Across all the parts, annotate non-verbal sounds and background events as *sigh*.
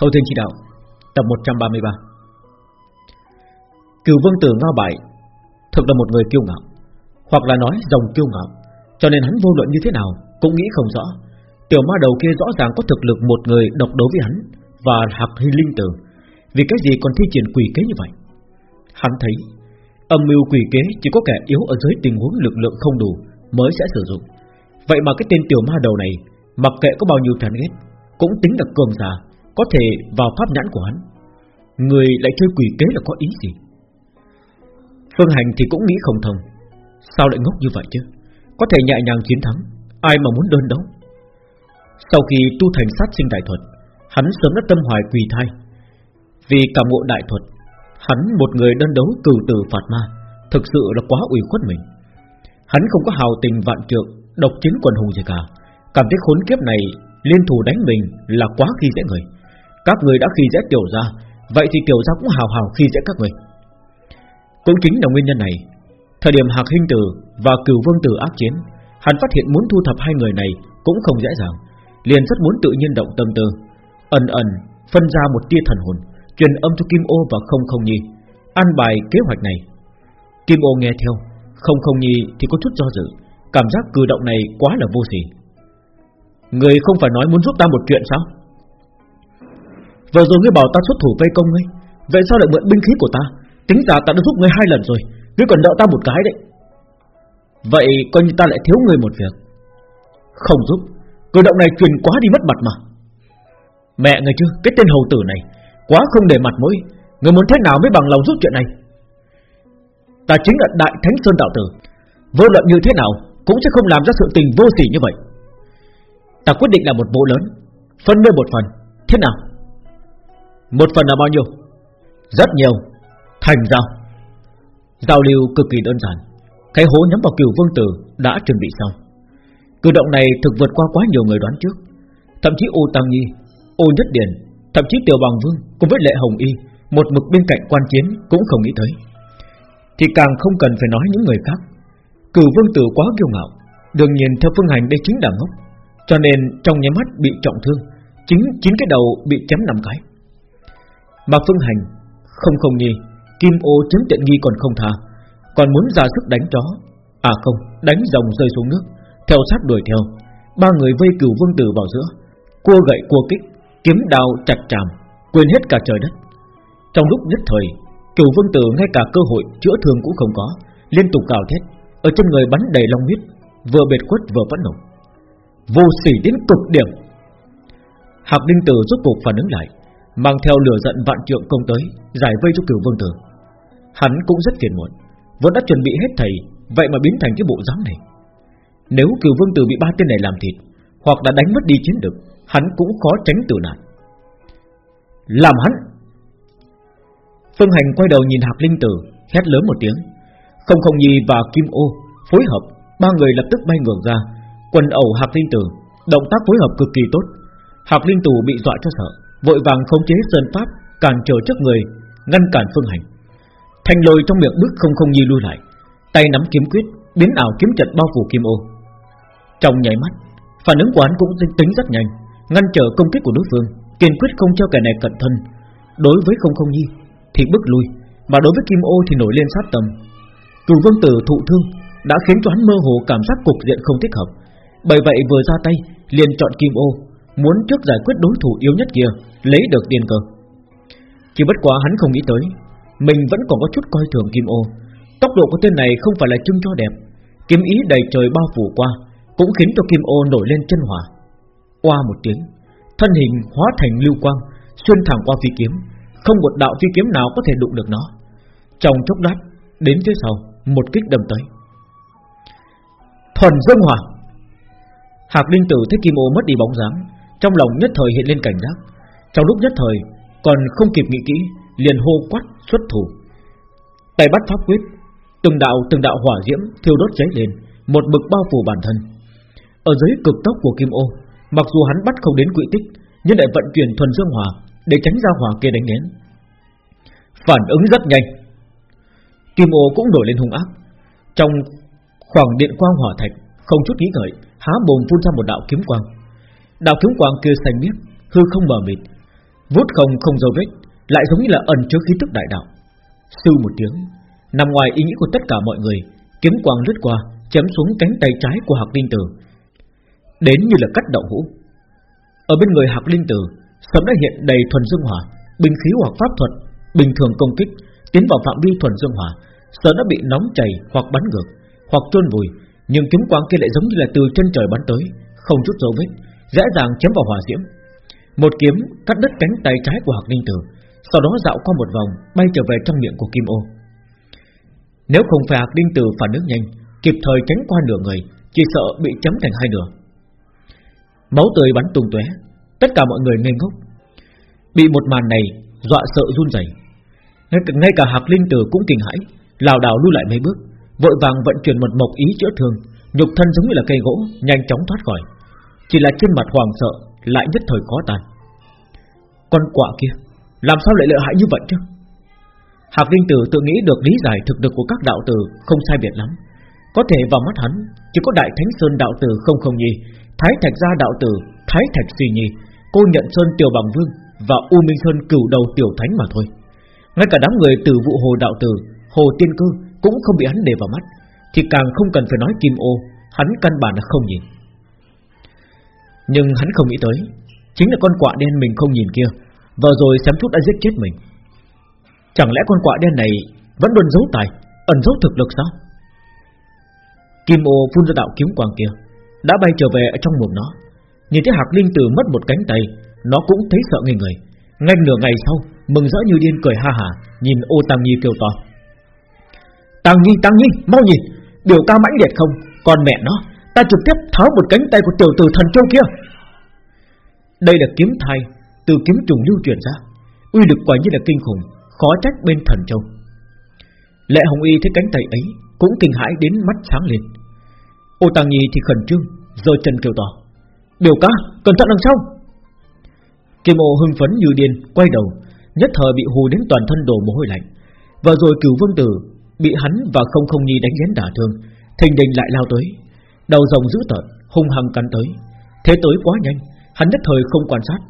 Thâu Thiên Chỉ Đạo, Tập 133 Cửu Vương Tử ngao bại Thực là một người kiêu ngạo, Hoặc là nói dòng kiêu ngạo, Cho nên hắn vô luận như thế nào Cũng nghĩ không rõ. Tiểu ma đầu kia rõ ràng có thực lực một người độc đấu với hắn Và hạc hy linh tử, Vì cái gì còn thi triển quỷ kế như vậy? Hắn thấy, Âm mưu quỷ kế chỉ có kẻ yếu ở dưới tình huống lực lượng không đủ Mới sẽ sử dụng. Vậy mà cái tên tiểu ma đầu này, Mặc kệ có bao nhiêu thán ghét, Cũng tính là cường giả có thể vào pháp nhãn của hắn. Người lại chơi quỷ kế là có ý gì? Phương Hành thì cũng nghĩ không thông. Sao lại ngốc như vậy chứ? Có thể nhẹ nhàng chiến thắng, Ai mà muốn đơn đấu? Sau khi tu thành sát sinh đại thuật, Hắn sớm đã tâm hoài quỳ thai. Vì cảm ngộ đại thuật, Hắn một người đơn đấu cử tử phạt ma, Thực sự là quá ủy khuất mình. Hắn không có hào tình vạn trượng, Độc chiến quần hùng gì cả. Cảm thấy khốn kiếp này, Liên thủ đánh mình là quá khi dễ người. Các người đã khi dễ tiểu ra, Vậy thì tiểu ra cũng hào hào khi dễ các người. Cũng chính là nguyên nhân này, Thời điểm Hạc Hinh Tử và Cửu Vương Tử ác chiến, Hắn phát hiện muốn thu thập hai người này Cũng không dễ dàng, Liền rất muốn tự nhiên động tâm tư, Ẩn ẩn phân ra một tia thần hồn, Truyền âm cho Kim Ô và Không Không Nhi, An bài kế hoạch này. Kim Ô nghe theo, Không Không Nhi thì có chút do dự, Cảm giác cử động này quá là vô sỉ. Người không phải nói muốn giúp ta một chuyện sao? Vừa rồi ngươi bảo ta xuất thủ vây công ngươi. Vậy sao lại mượn binh khí của ta? Tính ra ta đã giúp ngươi hai lần rồi. Ngươi còn nợ ta một cái đấy. Vậy coi như ta lại thiếu ngươi một việc. Không giúp. Cử động này truyền quá đi mất mặt mà. Mẹ người chứ, Cái tên hầu tử này, Quá không để mặt mũi. Người muốn thế nào mới bằng lòng giúp chuyện này? Ta chính là Đại Thánh Sơn Đạo Tử. Vô luận như thế nào, Cũng sẽ không làm ra sự tình vô sỉ như vậy. Ta quyết định là một bộ lớn, Phân nơi một phần. Thế nào? Một phần là bao nhiêu? Rất nhiều. Thành giao Giao lưu cực kỳ đơn giản. Cái hố nhắm vào cửu vương tử Đã chuẩn bị xong. Cử động này thực vượt qua quá nhiều người đoán trước. Thậm chí ô Tăng Nhi, Ô Nhất điền, Thậm chí Tiểu Bằng Vương cùng với Lệ Hồng Y, Một mực bên cạnh quan chiến cũng không nghĩ tới. Thì càng không cần phải nói những người khác. Cửu vương tử quá kiêu ngạo, Đương nhiên theo phương hành đây chính là ngốc. Cho nên trong nháy mắt bị trọng thương, Chính chính cái đầu bị chém năm cái. Mà phương hành Không không nghi Kim ô chiếm tiện nghi còn không tha Còn muốn ra sức đánh chó. À không, đánh rồng rơi xuống nước Theo sát đuổi theo. Ba người vây cửu vương tử vào giữa Cua gậy cua kích, kiếm đao chặt chàm Quên hết cả trời đất. Trong lúc nhất thời Cửu vương tử ngay cả cơ hội chữa thương cũng không có Liên tục cào thét Ở trên người bắn đầy long huyết Vừa bệt quất vừa vẫn nổ. Vô sỉ đến cực điểm. Hạc Đinh Tử rốt cuộc phản ứng lại. Mang theo lửa giận vạn trượng công tới, Giải vây cho cửu vương tử. Hắn cũng rất phiền muộn, Vốn đã chuẩn bị hết thầy, Vậy mà biến thành cái bộ dáng này. Nếu cửu vương tử bị ba tên này làm thịt, Hoặc đã đánh mất đi chiến lực, Hắn cũng khó tránh tử nạn. Làm hắn! Phương Hành quay đầu nhìn Hạc Linh Tử, Hét lớn một tiếng. Không không nhi và Kim Ô phối hợp, Ba người lập tức bay ngược ra. Quần ẩu Hạc Linh Tử, Động tác phối hợp cực kỳ tốt. Hạc Linh Tử bị dọa cho sợ. Vội vàng khống chế sơn pháp, Cản trở trước người, Ngăn cản Phương Hành. Thành lôi trong miệng bước không không nhi lui lại, Tay nắm kiếm quyết, Biến ảo kiếm trận bao phủ Kim Ô. Trong nháy mắt, Phản ứng của hắn cũng tính rất nhanh, Ngăn trở công kích của đối phương, Kiên quyết không cho kẻ này cận thân. Đối với không không nhi thì bước lui, Mà đối với Kim Ô thì nổi lên sát tâm. Cửu vương tử thụ thương Đã khiến cho hắn mơ hồ cảm giác cục diện không thích hợp. Bởi vậy vừa ra tay, liền chọn Kim Ô Muốn trước giải quyết đối thủ yếu nhất kia, Lấy được tiền cơ Chỉ bất quá hắn không nghĩ tới, Mình vẫn còn có chút coi thường Kim Ô. Tốc độ của tên này không phải là trưng cho đẹp. Kiếm ý đầy trời bao phủ qua, Cũng khiến cho Kim Ô nổi lên chân hỏa. Qua một tiếng, Thân hình hóa thành lưu quang, Xuyên thẳng qua phi kiếm. Không một đạo phi kiếm nào có thể đụng được nó. Trong chốc lát, Đến phía sau, Một kích đâm tới. Thuần dương hỏa! Hạc Linh Tử thấy Kim Ô mất đi bóng dáng trong lòng nhất thời hiện lên cảnh giác. Trong lúc nhất thời, Còn không kịp nghĩ kỹ, Liền hô quát xuất thủ. Tay bắt pháp quyết, Từng đạo từng đạo hỏa diễm thiêu đốt cháy lên, Một bực bao phủ bản thân. Ở dưới cực tốc của Kim Ô, Mặc dù hắn bắt không đến quỹ tích, Nhưng lại vận chuyển thuần dương hỏa Để tránh ra hỏa kia đánh đến Phản ứng rất nhanh. Kim Ô cũng đổi lên hung ác. Trong khoảng điện quang hỏa thạch, Không chút nghĩ ngợi, Há bồn phun ra một đạo kiếm quang. Đạo kiếm quang kia xanh biếc Hư không mờ mịt, Vút không không dấu vết, Lại giống như là ẩn chứa khí tức đại đạo. Sư một tiếng, Nằm ngoài ý nghĩ của tất cả mọi người, Kiếm quang lướt qua, Chém xuống cánh tay trái của Hạc Linh Tử. Đến như là cắt đậu hũ. Ở bên người Hạc Linh Tử, Sớm đã hiện đầy thuần dương hỏa Bình khí hoặc pháp thuật, Bình thường công kích, Tiến vào phạm vi thuần dương hỏa, Sớm đã bị nóng chảy hoặc bắn ngược, Hoặc trôn vùi, Nhưng kiếm quang kia lại giống như là từ chân trời bắn tới, Không chút dấu vết. Dễ dàng chém vào hỏa diễm. Một kiếm cắt đứt cánh tay trái của Hạc Linh Tử Sau đó dạo qua một vòng Bay trở về trong miệng của Kim Ô. Nếu không phải Hạc Linh Tử phản ứng nhanh Kịp thời tránh qua nửa người Chỉ sợ bị chấm thành hai nửa. Máu tươi bắn tung tóe Tất cả mọi người ngây ngốc. Bị một màn này dọa sợ run rẩy. ngay, ngay cả Hạc Linh Tử cũng kinh hãi lảo đảo lui lại mấy bước Vội vàng vận chuyển một mộc ý chữa thương Nhục thân giống như là cây gỗ Nhanh chóng thoát khỏi. Chỉ là trên mặt hoàng sợ, Lại nhất thời khó tàn. Con quạ kia, Làm sao lại lợi hại như vậy chứ? Hạc Linh Tử tự nghĩ được lý giải thực lực của các đạo tử Không sai biệt lắm. Có thể vào mắt hắn, Chỉ có Đại Thánh Sơn đạo tử không không nhi, Thái Thạch Gia đạo tử, Thái Thạch Suy Nhi, Cô nhận Sơn Tiểu Bằng Vương Và U Minh Sơn cửu đầu Tiểu Thánh mà thôi. Ngay cả đám người từ vụ hồ đạo tử, Hồ Tiên Cư cũng không bị hắn để vào mắt, Thì càng không cần phải nói Kim Ô, Hắn căn bản là không nhìn. Nhưng hắn không nghĩ tới, Chính là con quạ đen mình không nhìn kia, Vừa rồi xém chút đã giết chết mình. Chẳng lẽ con quạ đen này Vẫn luôn giấu tài, Ẩn giấu thực lực sao? Kim ô phun ra đạo kiếm quang kia, Đã bay trở về ở trong mồm nó. Nhìn thấy Hạc Linh Tử mất một cánh tay, Nó cũng thấy sợ người người. Ngay nửa ngày sau, Mừng rỡ như điên cười ha hà, Nhìn ô Tăng Nhi kêu to. Tăng Nhi Tăng Nhi, mau nhìn, Biểu ca mãnh liệt không? Còn mẹ nó. Ta trực tiếp tháo một cánh tay của tiểu tử thần châu kia. Đây là kiếm thai, Từ kiếm trùng lưu truyền ra, Uy lực quả như là kinh khủng, Khó trách bên thần châu. Lệ Hồng Y thấy cánh tay ấy Cũng kinh hãi đến mắt sáng lên. Ô tàng Nhi thì khẩn trương Rồi chân kêu to. Biểu ca, cẩn thận đằng sau. Kim ô hưng phấn như điên, Quay đầu, Nhất thời bị hù đến toàn thân đổ mồ hôi lạnh. Và rồi cửu vương tử Bị hắn và không không nhi đánh lén đả thương, Thình đình lại lao tới. Đầu rồng dữ tợn, hung hăng cắn tới. Thế tới quá nhanh, Hắn nhất thời không quan sát,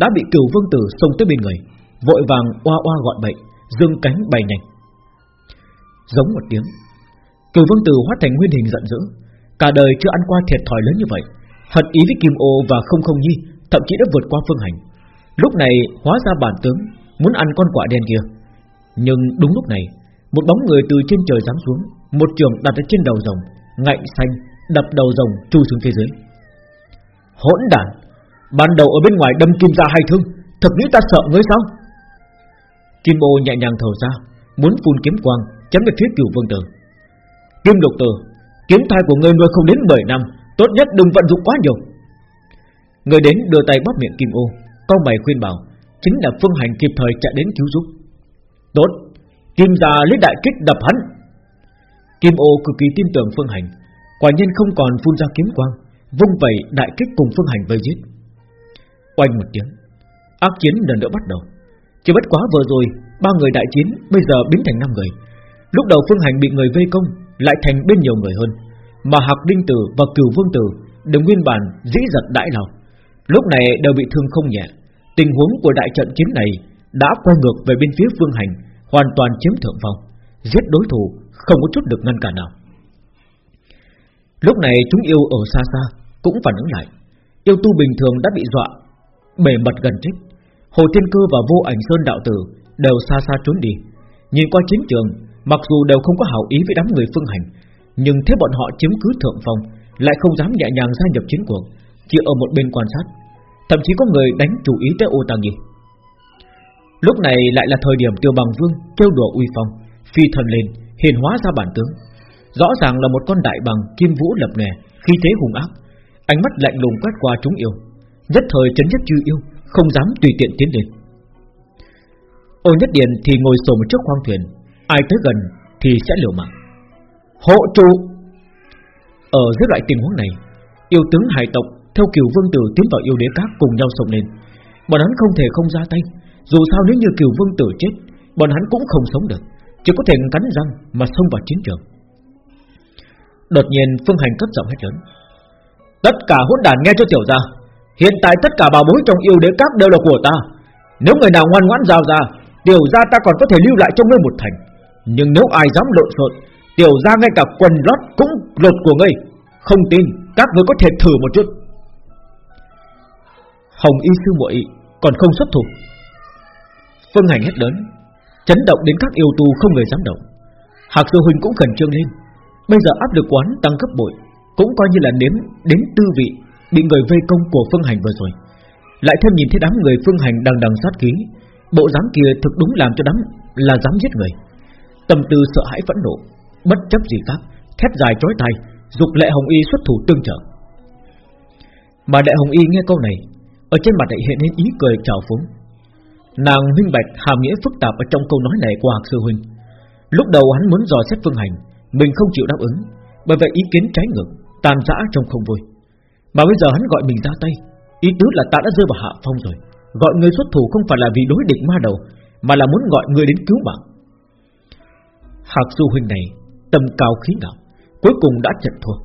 Đã bị cửu vương tử xông tới bên người, Vội vàng oa oa gọi bậy, Dương cánh bay nhanh. Giống một tiếng, Cửu vương tử hóa thành nguyên hình giận dữ, Cả đời chưa ăn qua thiệt thòi lớn như vậy, Hận ý với Kim Ô và không không nhi, Thậm chí đã vượt qua phương hành. Lúc này, hóa ra bản tướng Muốn ăn con quả đen kia. Nhưng đúng lúc này, một bóng người từ trên trời giáng xuống, Một trường đặt ở trên đầu rồng, Ngạnh xanh đập đầu rồng chui xuống phía dưới Hỗn đản, Ban đầu ở bên ngoài đâm kim ra hay thương, Thật nghĩ ta sợ ngươi sao? Kim ô nhẹ nhàng thở ra, Muốn phun kiếm quang, chém về phía cửu vương tử. Kim độc tử, Kiếm thai của ngươi nuôi không đến 10 năm, Tốt nhất đừng vận dụng quá nhiều. Người đến đưa tay bóp miệng Kim ô Câu mày khuyên bảo, Chính là phương hành kịp thời chạy đến cứu giúp. Tốt, Kim già lấy đại kích đập hắn. Kim ô cực kỳ tin tưởng Phương Hành Quả nhiên không còn phun ra kiếm quang Vung vẩy đại kích cùng Phương Hành vây giết. Oanh một tiếng Ác chiến lần nữa bắt đầu. Chỉ bất quá vừa rồi Ba người đại chiến bây giờ biến thành năm người. Lúc đầu Phương Hành bị người vây công Lại thành bên nhiều người hơn. Mà Hạc Đinh Tử và Cửu Vương Tử Đều nguyên bản dĩ giật đại lão. Lúc này đều bị thương không nhẹ. Tình huống của đại trận chiến này Đã quay ngược về bên phía Phương Hành hoàn toàn chiếm thượng phong, giết đối thủ không có chút được ngăn cản nào. Lúc này chúng yêu ở xa xa cũng phản ứng lại, yêu tu bình thường đã bị dọa, bề mặt gần chết. Hồ Thiên Cơ và Vô Ảnh Sơn đạo tử đều xa xa trốn đi. Nhìn qua chiến trường, mặc dù đều không có hảo ý với đám người phương hành, nhưng thế bọn họ chiếm cứ thượng phong, lại không dám nhẹ nhàng gia nhập chiến cuộc, chỉ ở một bên quan sát. Thậm chí có người đánh chủ ý tới ô tàng gì. Lúc này lại là thời điểm Tiêu Bằng Vương kêu đùa uy phong, phi thần lên, hiền hóa ra bản tướng. Rõ ràng là một con đại bằng kim vũ lập nè, khi thế hùng ác, ánh mắt lạnh lùng quét qua chúng yêu, nhất thời chấn nhất chư yêu, không dám tùy tiện tiến lên. Ô Nhất Điện thì ngồi sổ một chiếc khoang thuyền, ai tới gần thì sẽ liều mạng. Hộ trụ. Ở dưới loại tình huống này, yêu tướng hải tộc theo kiều vương tử tiến vào yêu đế các cùng nhau sông lên, bọn hắn không thể không ra tay dù sao nếu như kiều vương tử chết Bọn hắn cũng không sống được Chỉ có thể cắn răng mà xông vào chiến trường Đột nhiên Phương Hành cất giọng hết lớn. Tất cả hỗn đàn nghe cho tiểu ra Hiện tại tất cả bảo bối trong yêu đế các đều là của ta. Nếu người nào ngoan ngoãn giao ra, Tiểu gia ta còn có thể lưu lại cho ngươi một thành. Nhưng nếu ai dám lộn xộn, Tiểu gia ngay cả quần lót cũng lột của ngươi. Không tin, Các ngươi có thể thử một chút. Hồng y sư muội còn không xuất thủ. Phương Hành hét lớn, Chấn động đến các yêu tu không người dám động. Hạc sư huynh cũng khẩn trương lên. Bây giờ áp lực quán tăng gấp bội, Cũng coi như là nếm, đến tư vị Bị người vây công của Phương Hành vừa rồi. Lại thêm nhìn thấy đám người Phương Hành đang đằng sát khí, Bộ dáng kia thực đúng làm cho đám là dám giết người. Tâm tư sợ hãi phẫn nộ, Bất chấp gì khác, Thét dài chói tai, Dục lệ hồng y xuất thủ tương trợ. Mà đại hồng y nghe câu này, Ở trên mặt lại hiện lên ý cười trào phúng. Nàng minh bạch hàm nghĩa phức tạp Ở trong câu nói này của Hạc Sư Huynh. Lúc đầu hắn muốn dò xét phương hành mình không chịu đáp ứng, Bởi vậy ý kiến trái ngược, Tàn giã trong không vui. Mà bây giờ hắn gọi mình ra tay, Ý tứ là ta đã rơi vào hạ phong rồi. Gọi người xuất thủ không phải là vì đối địch ma đầu, Mà là muốn gọi người đến cứu mạng. Hạc Du huynh này tầm cao khí ngạo, Cuối cùng đã trận thua.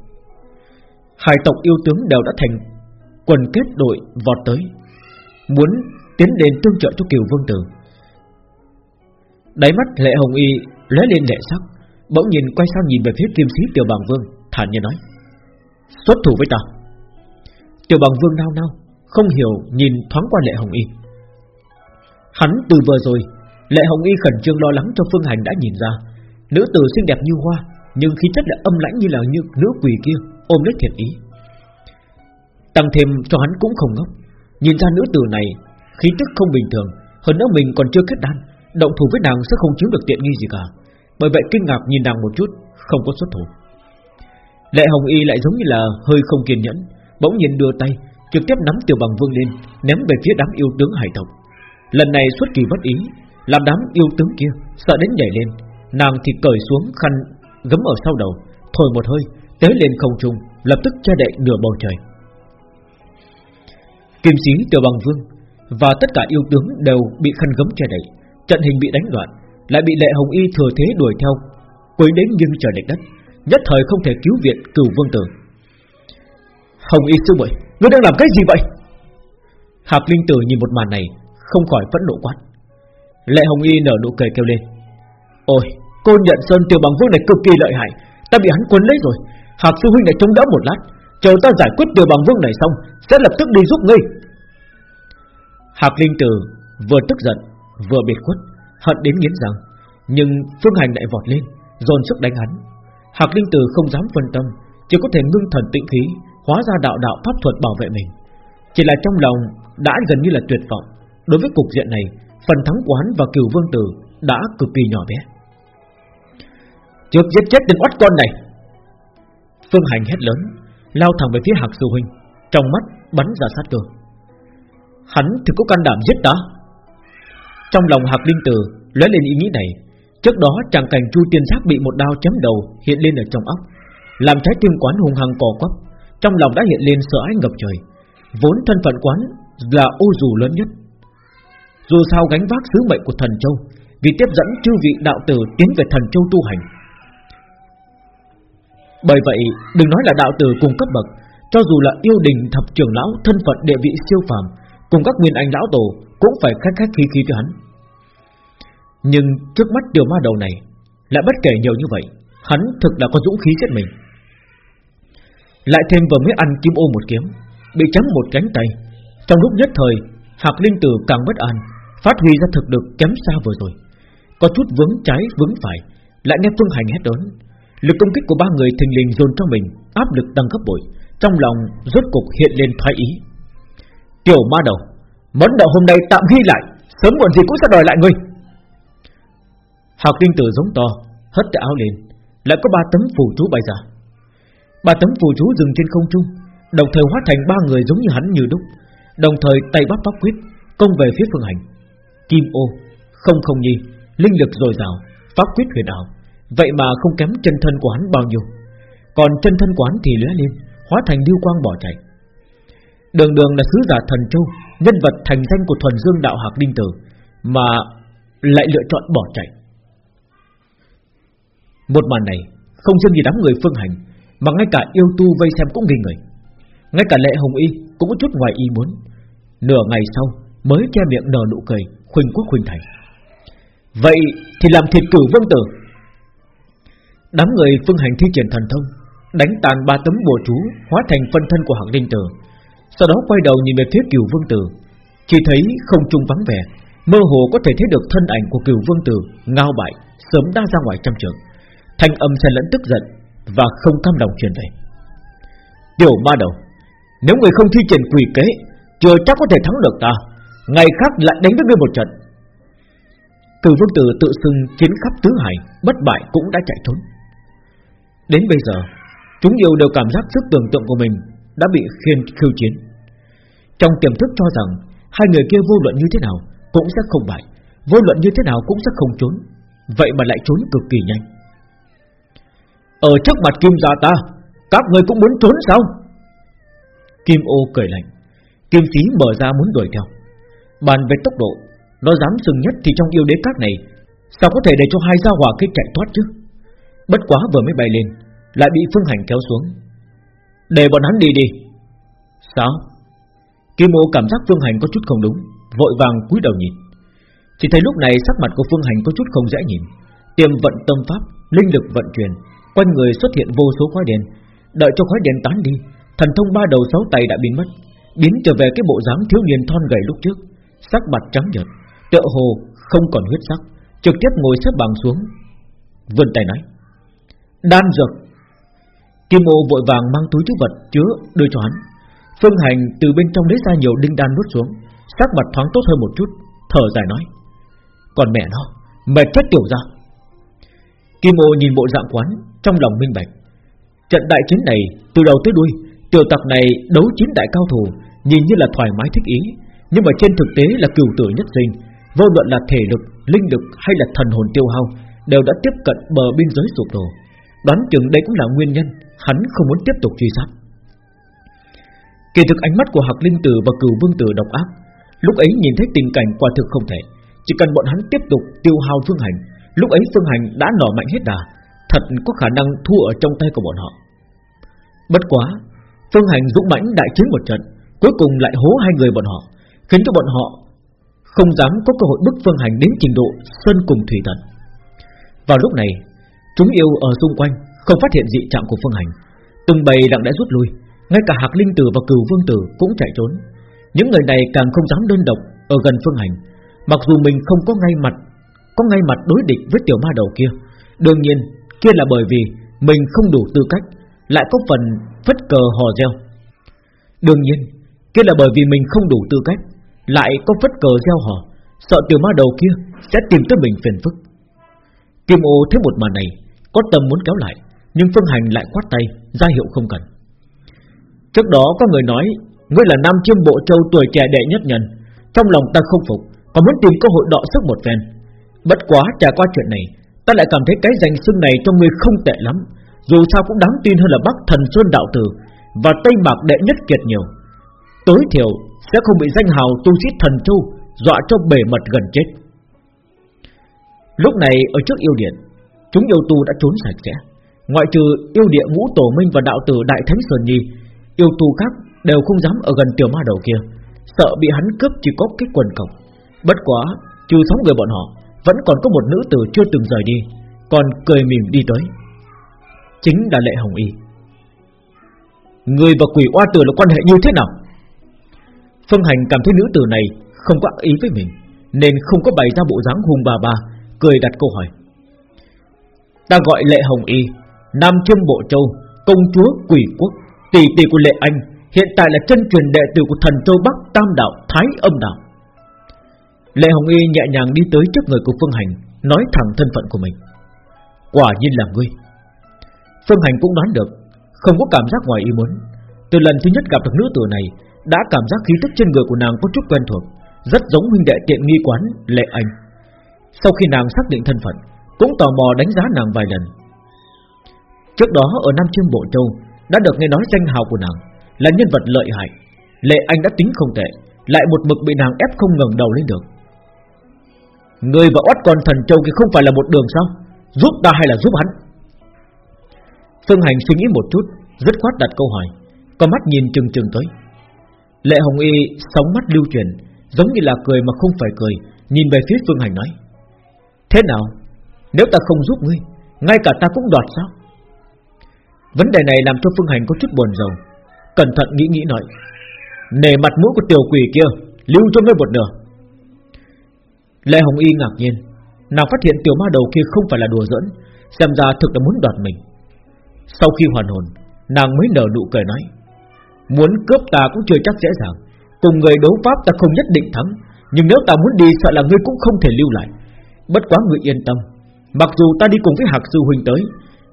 Hai tộc yêu tướng đều đã thành Quần kết đội vọt tới, Muốn tiến đến tương trợ cho Kiều Vương Tử. Đáy mắt Lệ Hồng Y lóe lên lệ sắc. Bỗng nhìn quay sang nhìn về phía kim sĩ Tiểu Bằng Vương, Thản nhiên nói, Xuất thủ với ta. Tiểu Bằng Vương nao nao, Không hiểu nhìn thoáng qua Lệ Hồng Y. Hắn từ vừa rồi, Lệ Hồng Y khẩn trương lo lắng cho Phương Hành đã nhìn ra. Nữ tử xinh đẹp như hoa, Nhưng khí chất lại âm lãnh như là như nữ quỷ kia, Ôm lấy thiệt ý. Tăng thêm cho hắn cũng không ngốc. Nhìn ra nữ tử này, Khí tức không bình thường, Hơn nữa mình còn chưa kết đan, Động thủ với nàng sẽ không chiếm được tiện nghi gì cả. Bởi vậy kinh ngạc nhìn nàng một chút, Không có xuất thủ. Lệ Hồng Y lại giống như là hơi không kiên nhẫn, Bỗng nhìn đưa tay, Trực tiếp nắm tiểu bằng vương lên, Ném về phía đám yêu tướng hải tộc. Lần này xuất kỳ bất ý, Làm đám yêu tướng kia sợ đến nhảy lên, Nàng thì cởi xuống khăn, gấm ở sau đầu, Thổi một hơi, Tế lên không trung, Lập tức che đậy nửa bầu trời. Kim sĩ tiểu bằng vương Và tất cả yêu tướng đều bị khăn gấm che đậy, Trận hình bị đánh loạn lại bị lệ hồng y thừa thế đuổi theo, Quấy đến nghiêng trời địch đất, Nhất thời không thể cứu viện cửu vương tử. Hồng y sư muội, Ngươi đang làm cái gì vậy? Hạc Linh Tử nhìn một màn này, Không khỏi phẫn nộ quát. Lệ Hồng Y nở nụ cười kêu lên. Ôi, cô nhận Sơn tiểu bằng vương này cực kỳ lợi hại, Ta bị hắn quấn lấy rồi. Hạc sư huynh này chống đỡ một lát, Chờ ta giải quyết tiểu bằng vương này xong, Sẽ lập tức đi giúp ngươi. Hạc Linh Tử vừa tức giận, Vừa biệt khuất. Hận đến nghiến răng, Nhưng Phương Hành lại vọt lên, Dồn sức đánh hắn. Hạc Linh Tử không dám phân tâm, Chỉ có thể ngưng thần tĩnh khí, Hóa ra đạo đạo pháp thuật bảo vệ mình. Chỉ là trong lòng đã gần như là tuyệt vọng, Đối với cục diện này, Phần thắng của hắn và cửu vương tử Đã cực kỳ nhỏ bé. Trước giết chết tên oát con này, Phương Hành hét lớn, Lao thẳng về phía Hạc Sư Huynh, Trong mắt bắn ra sát cơ. Hắn thì có can đảm giết ta? Trong lòng Hạc Linh Tử lóe lên ý nghĩ này Trước đó chàng cảnh Chu Tiên Giác bị một đao chém đầu hiện lên ở trong óc, làm trái tim quán hùng hăng cò quắp, trong lòng đã hiện lên sợ ái ngập trời. Vốn thân phận quán là ô dù lớn nhất. Dù sao gánh vác sứ mệnh của thần châu, vì tiếp dẫn chư vị đạo tử tiến về thần châu tu hành. Bởi vậy, đừng nói là đạo tử cùng cấp bậc, cho dù là yêu đình thập trưởng lão thân phận địa vị siêu phàm, cùng các nguyên anh lão tổ cũng phải khách khách khí khí cho hắn. Nhưng trước mắt tiểu ma đầu này Lại bất kể nhiều như vậy, Hắn thực là có dũng khí giết mình. Lại thêm vừa mới ăn kim ô một kiếm, Bị chém một cánh tay, Trong lúc nhất thời, Hạc Linh Tử càng bất an, Phát huy ra thực lực kém xa vừa rồi. Có chút vướng trái vướng phải, Lại nghe Phương Hành hét đớn Lực công kích của ba người thình lình dồn trong mình Áp lực tăng gấp bội, Trong lòng rốt cục hiện lên thoái ý. Tiểu ma đầu Món nợ hôm nay tạm ghi lại Sớm muộn gì cũng sẽ đòi lại ngươi. Hạc Linh Tử giống to Hất cái áo lên Lại có ba tấm phù chú bay ra. Ba tấm phù chú dừng trên không trung Đồng thời hóa thành ba người giống như hắn như đúc Đồng thời tay bắt bắp quyết Công về phía phương hành. Kim ô, không không nhi Linh lực dồi dào, pháp quyết huyền ảo Vậy mà không kém chân thân của hắn bao nhiêu. Còn chân thân của hắn thì lóe lên Hóa thành lưu quang bỏ chạy. Đường đường là sứ giả thần châu Nhân vật thành danh của thuần dương đạo hạc linh tử Mà lại lựa chọn bỏ chạy. Một màn này không riêng gì đám người phương hành, Mà ngay cả yêu tu vây xem cũng nghi người Ngay cả lệ hồng y cũng có chút ngoài ý muốn. Nửa ngày sau Mới che miệng nở nụ cười Khuynh quốc khuynh thành. Vậy thì làm thịt cửu vương tử. Đám người phương hành thi triển thần thông, Đánh tàn ba tấm bùa chú, Hóa thành phân thân của hạng linh tử sau đó quay đầu nhìn về phía cửu vương tử. Chỉ thấy không trung vắng vẻ, Mơ hồ có thể thấy được thân ảnh của cửu vương tử Ngao bại, sớm đã ra ngoài trăm trường Thanh âm xen lẫn tức giận Và không cam lòng truyền về. Tiểu ma đầu, Nếu người không thi triển quỷ kế, Chưa chắc có thể thắng được ta. Ngày khác lại đánh với ngươi một trận. Cửu vương tử tự xưng chiến khắp tứ hải, Bất bại cũng đã chạy trốn. Đến bây giờ, Chúng yêu đều cảm giác sức tưởng tượng của mình Đã bị khiên khiêu chiến. Trong tiềm thức cho rằng, Hai người kia vô luận như thế nào Cũng sẽ không bại, Vô luận như thế nào cũng sẽ không trốn. Vậy mà lại trốn cực kỳ nhanh. Ở trước mặt kim gia ta, Các người cũng muốn trốn sao? Kim ô cười lạnh, Kim phí mở ra muốn đuổi theo. Bàn về tốc độ, Nó dám sừng nhất thì trong yêu đế các này, Sao có thể để cho hai gia hỏa kia chạy thoát chứ? Bất quá vừa mới bay lên, Lại bị phương hành kéo xuống. Để bọn hắn đi đi. Sao? Kim ô cảm giác phương hành có chút không đúng, Vội vàng cúi đầu nhìn. Chỉ thấy lúc này sắc mặt của phương hành có chút không dễ nhìn. Tiềm vận tâm pháp, Linh lực vận chuyển, Quanh người xuất hiện vô số khói đèn Đợi cho khói đèn tán đi, Thần thông ba đầu sáu tay đã biến mất, Biến trở về cái bộ dáng thiếu niên thon gầy lúc trước. Sắc mặt trắng nhợt, Tựa hồ không còn huyết sắc, Trực tiếp ngồi xếp bằng xuống, Vươn tay nói. Đan dược. Kim ô vội vàng mang túi trữ vật chứa đưa cho hắn. Phương Hành từ bên trong lấy ra nhiều đinh đan nuốt xuống Sắc mặt thoáng tốt hơn một chút Thở dài nói Còn mẹ nó Mệt chết tiểu ra Kim ô nhìn bộ dạng quán Trong lòng minh bạch. Trận đại chiến này từ đầu tới đuôi Tiểu tặc này đấu chín đại cao thủ Nhìn như là thoải mái thích ý Nhưng mà trên thực tế là cửu tử nhất sinh Vô luận là thể lực, linh lực hay là thần hồn tiêu hao Đều đã tiếp cận bờ biên giới sụp đổ. Đoán chừng đây cũng là nguyên nhân Hắn không muốn tiếp tục truy sát. Kỳ thực ánh mắt của Hạc Linh Tử và Cửu Vương Tử độc ác, Lúc ấy nhìn thấy tình cảnh quả thực không thể. Chỉ cần bọn hắn tiếp tục tiêu hao Phương Hành, Lúc ấy Phương Hành đã nỏ mạnh hết đà, Thật có khả năng thua ở trong tay của bọn họ. Bất quá, Phương Hành dũng mãnh đại chiến một trận, Cuối cùng lại hố hai người bọn họ, Khiến cho bọn họ Không dám có cơ hội bức Phương Hành đến trình độ Sơn cùng thủy Thần. Vào lúc này, Chúng yêu ở xung quanh Không phát hiện dị trạng của Phương Hành, Từng bầy lặng đã rút lui. Ngay cả Hạc Linh Tử và Cửu Vương Tử cũng chạy trốn. Những người này càng không dám đơn độc Ở gần Phương Hành. Mặc dù mình không có ngay mặt, Có ngay mặt đối địch với tiểu ma đầu kia. Đương nhiên, kia là bởi vì Mình không đủ tư cách, Lại có phần phất cờ hò reo. Đương nhiên, kia là bởi vì mình không đủ tư cách, Lại có phất cờ reo hò, Sợ tiểu ma đầu kia sẽ tìm tới mình phiền phức. Kim ô thấy một màn này, Có tâm muốn kéo lại, Nhưng Phương Hành lại quát tay, ra hiệu không cần. Trước đó có người nói, Ngươi là nam chiêm bộ châu tuổi trẻ đệ nhất nhân. Trong lòng ta không phục, Còn muốn tìm cơ hội đọ sức một phen. Bất quá trải qua chuyện này, Ta lại cảm thấy cái danh xưng này cho ngươi không tệ lắm. Dù sao cũng đáng tin hơn là Bắc Thần xuân Đạo Tử Và Tây Mạc đệ nhất kiệt nhiều. Tối thiểu sẽ không bị danh hào tu sĩ thần châu Dọa cho bể mật gần chết. Lúc này ở trước yêu điện, Chúng yêu tu đã trốn sạch sẽ. Ngoại trừ yêu địa ngũ tổ minh và đạo tử Đại Thánh Sơn Nhi Yêu tu khác đều không dám ở gần tiểu ma đầu kia. Sợ bị hắn cướp chỉ có cái quần cổng Bất quá, Trừ sáu người bọn họ, Vẫn còn có một nữ tử chưa từng rời đi, Còn cười mỉm đi tới. Chính là Lệ Hồng Y. Người và quỷ oa tử là quan hệ như thế nào? Phương Hành cảm thấy nữ tử này Không có ý với mình, Nên không có bày ra bộ dáng hùng bà bà Cười đặt câu hỏi. Ta gọi Lệ Hồng Y, Nam Chiêm Bộ Châu, Công chúa Quỷ Quốc. Tỷ tỷ của Lệ Anh, Hiện tại là chân truyền đệ tử của thần Châu Bắc Tam Đạo Thái Âm Đạo. Lệ Hồng Y nhẹ nhàng đi tới trước người của Phương Hành, Nói thẳng thân phận của mình. Quả nhiên là ngươi. Phương Hành cũng đoán được, Không có cảm giác ngoài ý muốn. Từ lần thứ nhất gặp được nữ tử này, Đã cảm giác khí tức trên người của nàng có chút quen thuộc, Rất giống huynh đệ tiện nghi quán Lệ Anh. Sau khi nàng xác định thân phận, Cũng tò mò đánh giá nàng vài lần. Trước đó ở Nam Chiêm Bộ Châu đã được nghe nói danh hào của nàng Là nhân vật lợi hại. Lệ Anh đã tính không tệ, Lại một mực bị nàng ép không ngẩng đầu lên được. Người và oát con thần châu kia không phải là một đường sao? Giúp ta hay là giúp hắn? Phương Hành suy nghĩ một chút Rất khoát đặt câu hỏi, Con mắt nhìn chừng chừng tới. Lệ Hồng Y sóng mắt lưu truyền, Giống như là cười mà không phải cười, Nhìn về phía Phương Hành nói, Thế nào? Nếu ta không giúp ngươi, Ngay cả ta cũng đoạt sao? Vấn đề này làm cho Phương Hành có chút buồn rầu. Cẩn thận nghĩ nghĩ nói, Nề mặt mũi của tiểu quỷ kia, Lưu cho ngươi một nửa. Lê Hồng Y ngạc nhiên, Nàng phát hiện tiểu ma đầu kia không phải là đùa giỡn, Xem ra thực là muốn đoạt mình. Sau khi hoàn hồn, Nàng mới nở nụ cười nói, Muốn cướp ta cũng chưa chắc dễ dàng, Cùng người đấu pháp ta không nhất định thắng, Nhưng nếu ta muốn đi sợ là ngươi cũng không thể lưu lại. Bất quá ngươi yên tâm, Mặc dù ta đi cùng với Hạc Sư Huynh tới,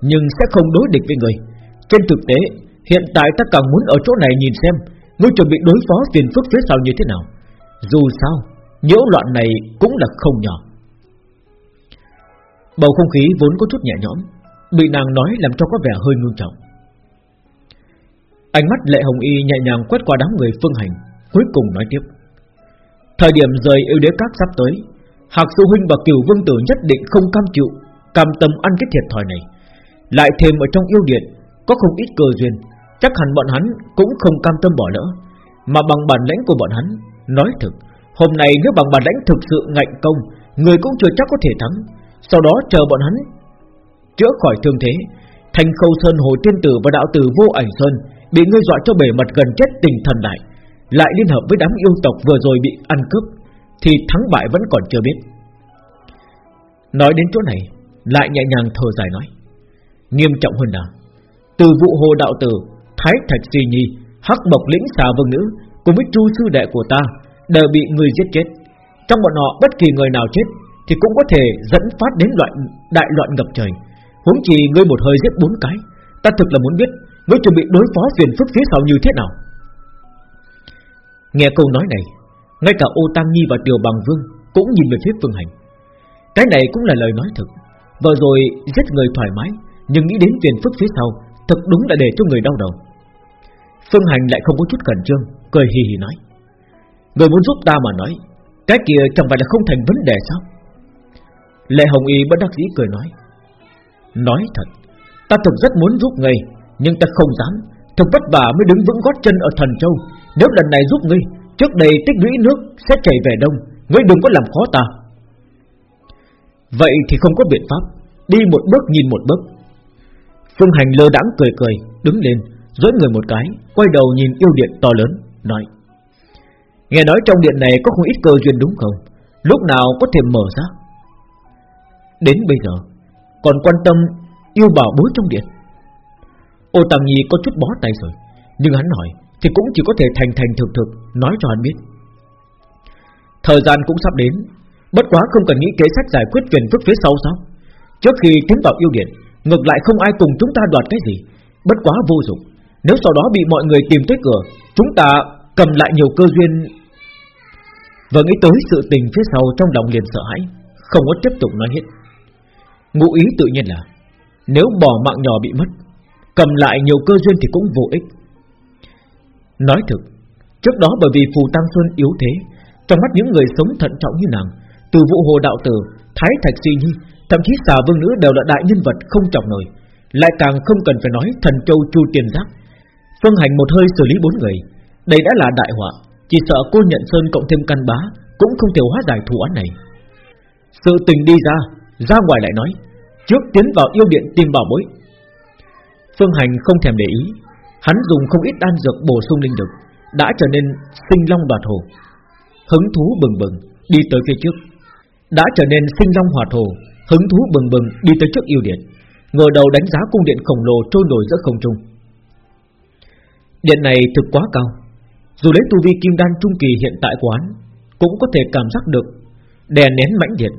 Nhưng sẽ không đối địch với người trên thực tế, Hiện tại ta càng muốn ở chỗ này nhìn xem, Ngươi chuẩn bị đối phó phiền phức phía sau như thế nào. Dù sao, nhiễu loạn này cũng là không nhỏ. Bầu không khí vốn có chút nhẹ nhõm, Bị nàng nói làm cho có vẻ hơi ngưng trọng. Ánh mắt lệ hồng y nhẹ nhàng quét qua đám người phương hành, Cuối cùng nói tiếp. Thời điểm rời yêu đế các sắp tới, Hạc sư huynh và kiều vương tử nhất định không cam chịu, Cam tâm ăn cái thiệt thòi này. Lại thêm ở trong yêu điện có không ít cơ duyên, Chắc hẳn bọn hắn cũng không cam tâm bỏ lỡ. Mà bằng bản lãnh của bọn hắn, Nói thực, Hôm nay nếu bằng bản lãnh thực sự ngạnh công, Người cũng chưa chắc có thể thắng. Sau đó chờ bọn hắn Chữa khỏi thương thế Thành khâu sơn, hồ tiên tử và đạo tử vô ảnh sơn Bị ngươi dọa cho bể mặt gần chết tình thần đại Lại liên hợp với đám yêu tộc vừa rồi bị ăn cướp, Thì thắng bại vẫn còn chưa biết. Nói đến chỗ này, Lại nhẹ nhàng thở dài nói, Nghiêm trọng hơn là từ vụ hồ đạo tử, Thái Thạch Di Nhi, Hắc bộc Lĩnh xà Vương Nữ Cùng với chu sư đệ của ta Đều bị người giết chết. Trong bọn họ bất kỳ người nào chết Thì cũng có thể dẫn phát đến loại đại loạn ngập trời. Huống chi ngươi một hơi giết bốn cái, Ta thực là muốn biết Ngươi chuẩn bị đối phó phiền phức phía sau như thế nào. Nghe câu nói này, Ngay cả ô Tam Nhi và Tiểu Bằng Vương Cũng nhìn về phía Phương Hành. Cái này cũng là lời nói thực. Vừa rồi giết người thoải mái, Nhưng nghĩ đến phiền phức phía sau Thực đúng là để cho người đau đầu. Phương Hành lại không có chút cẩn trương Cười hì hì nói. Người muốn giúp ta mà nói Cái kia chẳng phải là không thành vấn đề sao? Lệ Hồng Y bất đắc dĩ cười nói. Nói thật Ta thực rất muốn giúp ngươi, Nhưng ta không dám. Thực vất vả mới đứng vững gót chân ở thần châu. Nếu lần này giúp ngươi Trước đây tích lũy nước sẽ chảy về đông Ngươi đừng có làm khó ta. Vậy thì không có biện pháp Đi một bước nhìn một bước. Phương Hành lơ đãng cười cười, Đứng lên, dối người một cái, Quay đầu nhìn yêu điện to lớn, Nói, Nghe nói trong điện này có không ít cơ duyên đúng không? Lúc nào có thể mở ra? Đến bây giờ, Còn quan tâm yêu bảo bối trong điện. Ô Tàng Nhi có chút bó tay rồi, Nhưng hắn hỏi Thì cũng chỉ có thể thành thành thực thực, Nói cho hắn biết. Thời gian cũng sắp đến, Bất quá không cần nghĩ kế sách giải quyết phiền phức phía sau sao? Trước khi tiến vào yêu điện Ngược lại không ai cùng chúng ta đoạt cái gì. Bất quá vô dụng. Nếu sau đó bị mọi người tìm tới cửa, Chúng ta cầm lại nhiều cơ duyên. Vừa nghĩ tới sự tình phía sau Trong lòng liền sợ hãi, Không có tiếp tục nói hết. Ngụ ý tự nhiên là, Nếu bỏ mạng nhỏ bị mất, Cầm lại nhiều cơ duyên thì cũng vô ích. Nói thực, Trước đó bởi vì Phù Tăng Xuân yếu thế, Trong mắt những người sống thận trọng như nàng, Từ vụ hồ đạo tử, Thái Thạch Suy Nhi Thậm chí xà vương nữ đều là đại nhân vật không trọng nổi, Lại càng không cần phải nói Thần Châu Chu Tiền Giác. Phương hành một hơi xử lý bốn người, Đây đã là đại họa, Chỉ sợ cô nhận Sơn cộng thêm căn bá Cũng không thể hóa giải thủ án này. Sự tình đi ra Ra ngoài lại nói, Trước tiến vào yêu điện tìm bảo bối. Phương Hành không thèm để ý, Hắn dùng không ít đan dược bổ sung linh lực, Đã trở nên sinh long đoạt hồ. Hứng thú bừng bừng, Đi tới phía trước. Đã trở nên sinh long hòa hồ Hứng thú bừng bừng đi tới trước yêu điện. Ngờ đầu đánh giá cung điện khổng lồ trôi nổi giữa không trung. Điện này thực quá cao. Dù lấy tu vi kim đan trung kỳ hiện tại quán Cũng có thể cảm giác được Đè nén mãnh điện.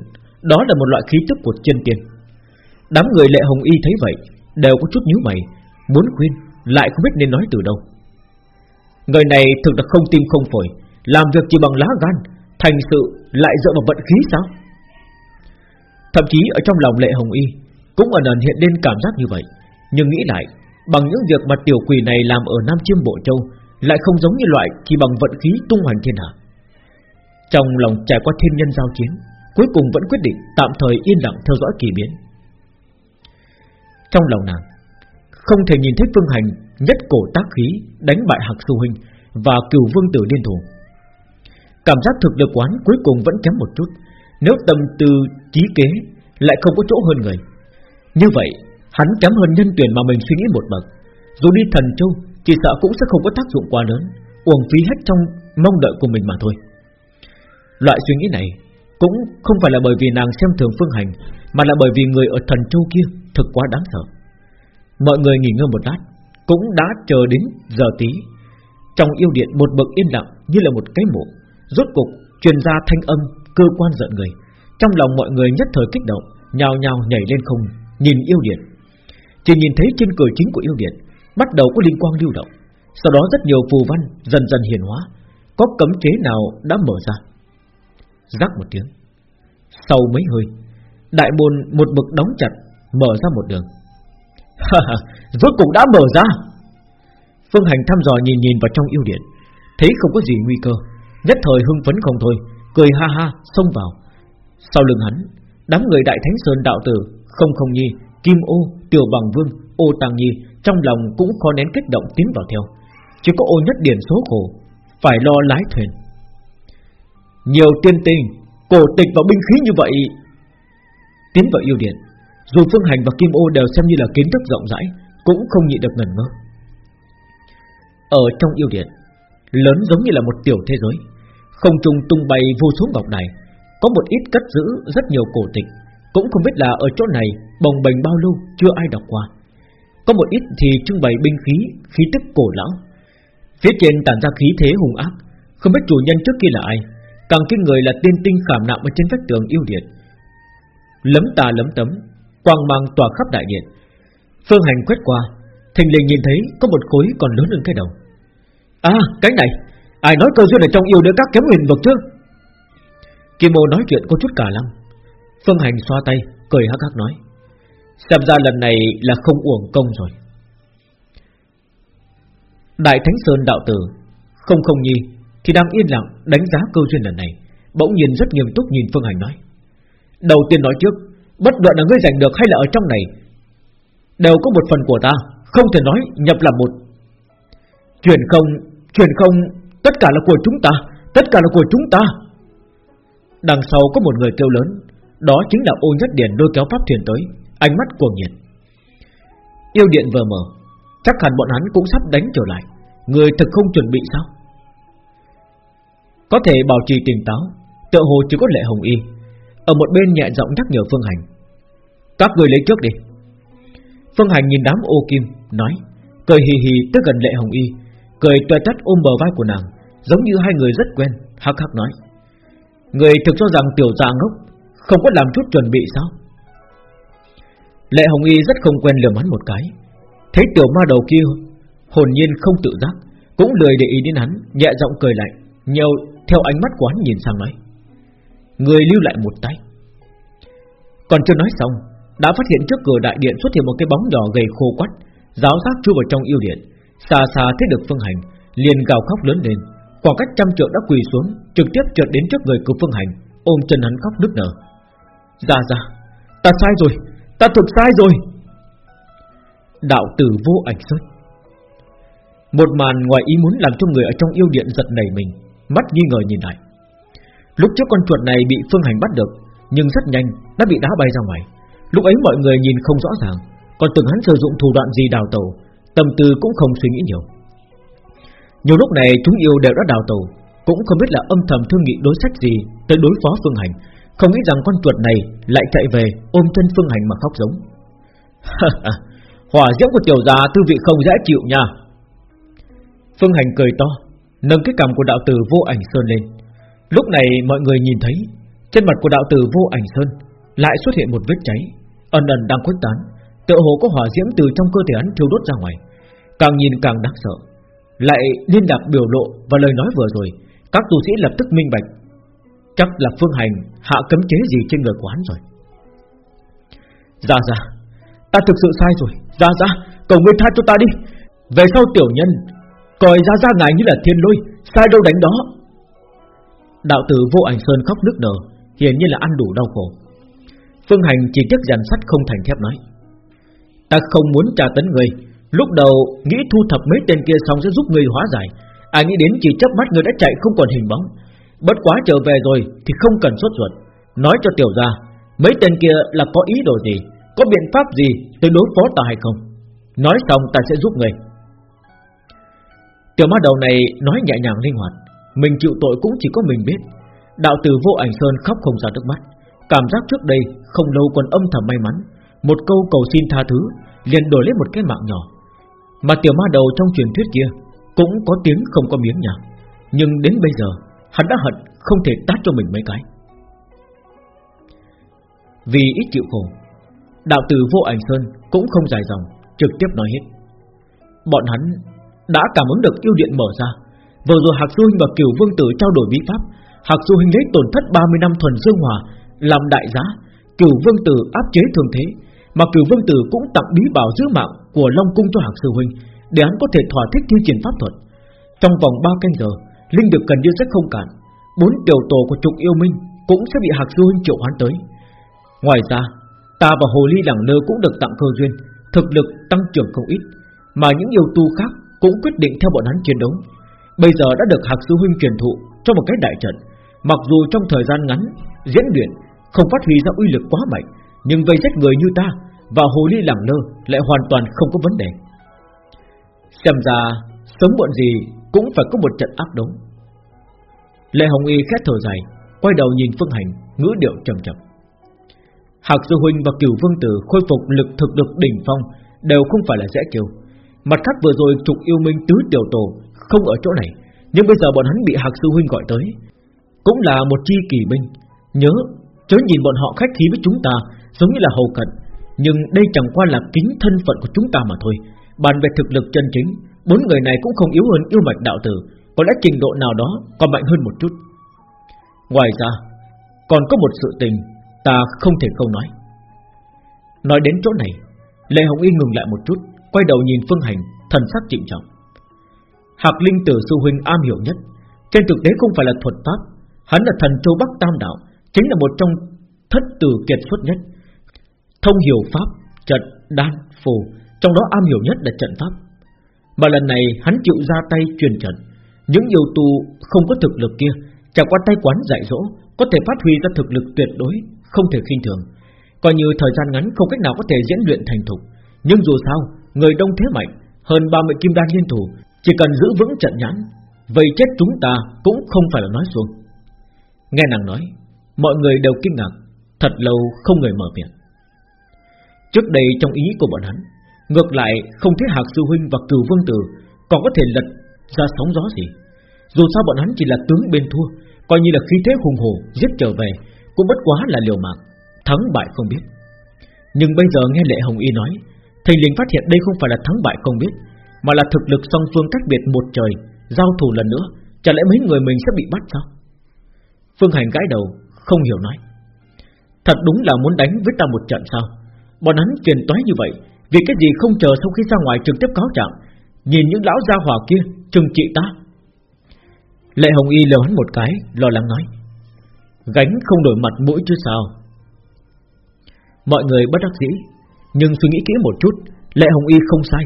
Đó là một loại khí tức của chân tiên. Đám người lệ hồng y thấy vậy, Đều có chút nhíu mày, Muốn khuyên, lại không biết nên nói từ đâu. Người này thực là không tim không phổi, Làm việc chỉ bằng lá gan, Thành sự lại dựa vào vận khí sao? Thậm chí ở trong lòng lệ hồng y Cũng ẩn ẩn hiện lên cảm giác như vậy. Nhưng nghĩ lại, Bằng những việc mà tiểu quỷ này làm ở Nam Chiêm Bộ Châu Lại không giống như loại Chỉ bằng vận khí tung hoành thiên hạ. Trong lòng trải qua thiên nhân giao chiến, Cuối cùng vẫn quyết định tạm thời yên lặng theo dõi kỳ biến. Trong lòng nàng, Không thể nhìn thấy phương hành Nhất cổ tác khí Đánh bại Hạc Sư Huynh Và cửu vương tử liên thủ. Cảm giác thực lực quán cuối cùng vẫn kém một chút. Nếu tâm tư, trí kế Lại không có chỗ hơn người. Như vậy, hắn kém hơn nhân tuyển mà mình suy nghĩ một bậc. Dù đi thần châu, Chỉ sợ cũng sẽ không có tác dụng quá lớn, Uổng phí hết trong mong đợi của mình mà thôi. Loại suy nghĩ này Cũng không phải là bởi vì nàng xem thường phương hành, Mà là bởi vì người ở thần châu kia Thực quá đáng sợ. Mọi người nghỉ ngơi một lát, Cũng đã chờ đến giờ tí. Trong yêu điện một bậc yên lặng Như là một cái mộ, Rốt cục truyền ra thanh âm cơ quan giận người. Trong lòng mọi người nhất thời kích động Nhào nhào nhảy lên không, Nhìn yêu điện. Chỉ nhìn thấy trên cửa chính của yêu điện, Bắt đầu có linh quang lưu động. Sau đó rất nhiều phù văn dần dần hiển hóa, Có cấm chế nào đã mở ra? Rắc một tiếng. Sau mấy hơi, Đại môn một bực đóng chặt, Mở ra một đường. *laughs* Rốt cục đã mở ra. Phương Hành thăm dò nhìn nhìn vào trong yêu điện, Thấy không có gì nguy cơ, Nhất thời hưng phấn không thôi. Cười ha ha, xông vào. Sau lưng hắn, Đám người đại thánh sơn đạo tử, Không không nhi, Kim ô, Tiểu bằng vương, Ô tàng nhi, Trong lòng cũng khó nén kích động tiến vào theo. Chỉ có ô nhất điển số khổ, Phải lo lái thuyền. Nhiều tiên tình Cổ tịch và binh khí như vậy. Tiến vào yêu điện, Dù Phương Hành và Kim ô đều xem như là kiến thức rộng rãi, Cũng không nhịn được ngẩn ngơ. Ở trong yêu điện, Lớn giống như là một tiểu thế giới không trung tung bay vô số ngọc đài. Có một ít cất giữ rất nhiều cổ tịch. Cũng không biết là ở chỗ này Bồng bềnh bao lâu chưa ai đọc qua. Có một ít thì trưng bày binh khí Khí tức cổ lão. Phía trên tản ra khí thế hùng ác. Không biết chủ nhân trước kia là ai. Càng kinh người là tiên tinh khảm nạm ở trên vách tường yêu điện. Lấm tà lấm tấm, Quang mang tỏa khắp đại điện. Phương hành quét qua, Thình lình nhìn thấy có một khối còn lớn hơn cái đầu. À cái này! Ai nói cơ duyên ở trong yêu đứa các kém huyền vực chứ Kim Mô nói chuyện có chút cả lăng. Phương Hành xoa tay, Cười hắc hắc nói, Xem ra lần này là không uổng công rồi. Đại Thánh Sơn đạo tử, Không không nhi, Thì đang yên lặng đánh giá cơ duyên lần này, Bỗng nhiên rất nghiêm túc nhìn Phương Hành nói, Đầu tiên nói trước, Bất luận là ngươi giành được hay là ở trong này, Đều có một phần của ta, Không thể nói nhập là một. Chuyển không Chuyển không Tất cả là của chúng ta, Tất cả là của chúng ta. Đằng sau có một người kêu lớn, Đó chính là ô nhất điển đôi kéo pháp thuyền tới, Ánh mắt cuồng nhiệt. Yêu điện vừa mở, Chắc hẳn bọn hắn cũng sắp đánh trở lại, Người thực không chuẩn bị sao? Có thể bảo trì tỉnh táo, Tựa hồ chỉ có lệ hồng y, Ở một bên nhẹ giọng nhắc nhở Phương Hành. Các người lấy trước đi. Phương Hành nhìn đám ô kim, Nói, Cười hì hì tới gần lệ hồng y, Cười tuệ tắt ôm bờ vai của nàng. Giống như hai người rất quen, Hắc hắc nói. Người thực cho rằng tiểu già ngốc Không có làm chút chuẩn bị sao? Lệ Hồng Y rất không quen lườm hắn một cái. Thấy tiểu ma đầu kia Hồn nhiên không tự giác, Cũng lười để ý đến hắn, Nhẹ giọng cười lạnh Nhiều theo ánh mắt của hắn nhìn sang nói. Người lưu lại một tay. Còn chưa nói xong, Đã phát hiện trước cửa đại điện xuất hiện một cái bóng nhỏ gầy khô quắt, Giáo giác chui vào trong yêu điện, Xa xa thấy được phương hành, Liền gào khóc lớn lên. Khoảng cách trăm trượng đã quỳ xuống Trực tiếp trượt đến trước người cửu phương hành Ôm chân hắn khóc nức nở. Ra ra Ta sai rồi Ta thực sai rồi. Đạo tử vô ảnh xuất, Một màn ngoài ý muốn làm cho người ở trong yêu điện giật nảy mình Mắt nghi ngờ nhìn lại. Lúc trước con chuột này bị phương hành bắt được Nhưng rất nhanh đã bị đá bay ra ngoài. Lúc ấy mọi người nhìn không rõ ràng Còn từng hắn sử dụng thủ đoạn gì đào tẩu, Tâm tư cũng không suy nghĩ nhiều nhiều lúc này chúng yêu đều đã đào tàu Cũng không biết là âm thầm thương nghị đối sách gì Tới đối phó Phương Hành. Không nghĩ rằng con chuột này lại chạy về Ôm chân Phương Hành mà khóc giống. Hỏa diễm của tiểu già tư vị không dễ chịu nha. Phương Hành cười to, Nâng cái cằm của đạo tử vô ảnh sơn lên. Lúc này mọi người nhìn thấy, Trên mặt của đạo tử vô ảnh sơn Lại xuất hiện một vết cháy, Ẩn ẩn đang khuếch tán, Tựa hồ có hỏa diễm từ trong cơ thể hắn thiêu đốt ra ngoài. Càng nhìn càng đáng sợ lại liên lạc biểu lộ và lời nói vừa rồi, Các tu sĩ lập tức minh bạch. Chắc là phương hành hạ cấm chế gì trên người của hắn rồi. Ra ra Ta thực sự sai rồi. Ra ra cầu ngươi tha cho ta đi. Về sau tiểu nhân, Coi ra ra ngài như là thiên lôi, Sai đâu đánh đó. Đạo tử vô ảnh sơn khóc nước nở Hiển nhiên là ăn đủ đau khổ. Phương hành chỉ tiếc dàn sắt không thành thép nói. Ta không muốn trả tấn người Lúc đầu, nghĩ thu thập mấy tên kia xong sẽ giúp người hóa giải. Ai nghĩ đến chỉ chớp mắt người đã chạy không còn hình bóng. Bất quá trở về rồi Thì không cần sốt ruột. Nói cho tiểu gia, Mấy tên kia là có ý đồ gì? Có biện pháp gì tới đối phó ta hay không? Nói xong ta sẽ giúp người. Tiểu ma đầu này nói nhẹ nhàng linh hoạt. Mình chịu tội cũng chỉ có mình biết. Đạo tử vô ảnh sơn khóc không ra nước mắt. Cảm giác trước đây không lâu còn âm thầm may mắn. Một câu cầu xin tha thứ, liền đổi lấy một cái mạng nhỏ. Mà tiểu ma đầu trong truyền thuyết kia Cũng có tiếng không có miếng nhà Nhưng đến bây giờ, Hắn đã hận không thể tát cho mình mấy cái. Vì ít chịu khổ, Đạo tử vô ảnh sơn Cũng không dài dòng, Trực tiếp nói hết. Bọn hắn đã cảm ứng được yêu điện mở ra. Vừa rồi Hạc Du hinh và Kiều Vương Tử trao đổi bí pháp. Hạc Du hinh lấy tổn thất 30 năm thuần dương hòa Làm đại giá Kiều Vương Tử áp chế thường thế. Mà cửu Vương Tử cũng tặng bí bảo giữ mạng Của Long Cung cho Hạc Sư Huynh Để hắn có thể thỏa thích thi triển pháp thuật. Trong vòng 3 canh giờ Linh được cần như rất không cản Bốn tiểu tổ của trục yêu minh Cũng sẽ bị Hạc Sư Huynh triệu hoán tới. Ngoài ra Ta và Hồ Ly đẳng Nơ cũng được tặng cơ duyên Thực lực tăng trưởng không ít Mà những yêu tu khác cũng quyết định theo bọn hắn chiến đấu. Bây giờ đã được Hạc Sư Huynh truyền thụ cho một cái đại trận, mặc dù trong thời gian ngắn diễn luyện không phát huy ra uy lực quá mạnh, nhưng vây giết người như ta và hồ ly lẳng lơ lại hoàn toàn không có vấn đề. Xem ra sớm muộn gì cũng phải có một trận ác đấu. Lệ Hồng Y khét thở dài, quay đầu nhìn Phương Hành, ngữ điệu trầm trầm. Hạc Sư Huynh và Cửu Vương Tử khôi phục lực thực lực đỉnh phong đều không phải là dễ chịu. Mặt khác vừa rồi trục yêu minh tứ tiểu tổ Không ở chỗ này Nhưng bây giờ bọn hắn bị Hạc Sư Huynh gọi tới Cũng là một chi kỳ binh Nhớ chớ nhìn bọn họ khách khí với chúng ta Giống như là hầu cận, Nhưng đây chẳng qua là kính thân phận của chúng ta mà thôi. Bàn về thực lực chân chính, Bốn người này cũng không yếu hơn yêu mạch đạo tử, Có lẽ trình độ nào đó còn mạnh hơn một chút. Ngoài ra, Còn có một sự tình Ta không thể không nói. Nói đến chỗ này, Lê Hồng Y ngừng lại một chút, Quay đầu nhìn Phương Hành, Thần sắc trịnh trọng. Hạc Linh Tử sư huynh am hiểu nhất, Trên thực tế không phải là thuật pháp, Hắn là thần châu Bắc Tam Đạo, Chính là một trong thất tử kiệt xuất nhất. Thông hiểu pháp Trận, đan, phù Trong đó am hiểu nhất là trận pháp. Mà lần này hắn chịu ra tay truyền trận. Những yêu tu không có thực lực kia Chẳng qua tay quán dạy dỗ Có thể phát huy ra thực lực tuyệt đối Không thể khinh thường. Coi như thời gian ngắn không cách nào có thể diễn luyện thành thục. Nhưng dù sao Người đông thế mạnh Hơn 30 kim đan liên thủ Chỉ cần giữ vững trận nhãn Vậy chết chúng ta cũng không phải là nói xuông. Nghe nàng nói Mọi người đều kinh ngạc Thật lâu không người mở miệng. Trước đây trong ý của bọn hắn, Ngược lại không thấy Hạc Sư Huynh và Cửu Vương Tử Còn có thể lật ra sóng gió gì. Dù sao bọn hắn chỉ là tướng bên thua, Coi như là khí thế hùng hồ Giết trở về Cũng bất quá là liều mạng, Thắng bại không biết. Nhưng bây giờ nghe Lệ Hồng Y nói thì liền phát hiện đây không phải là thắng bại không biết, Mà là thực lực song phương cách biệt một trời, Giao thủ lần nữa, Chả lẽ mấy người mình sẽ bị bắt sao? Phương Hành gãi đầu, Không hiểu nói. Thật đúng là muốn đánh với ta một trận sao? Bọn hắn phiền toái như vậy, Vì cái gì không chờ sau khi ra ngoài trực tiếp cáo trạng? Nhìn những lão gia hỏa kia Trừng trị ta. Lệ Hồng Y lờ hắn một cái, Lo lắng nói, Gánh không đổi mặt mũi chứ sao? Mọi người bất đắc dĩ, nhưng suy nghĩ kỹ một chút, Lệ Hồng Y không sai.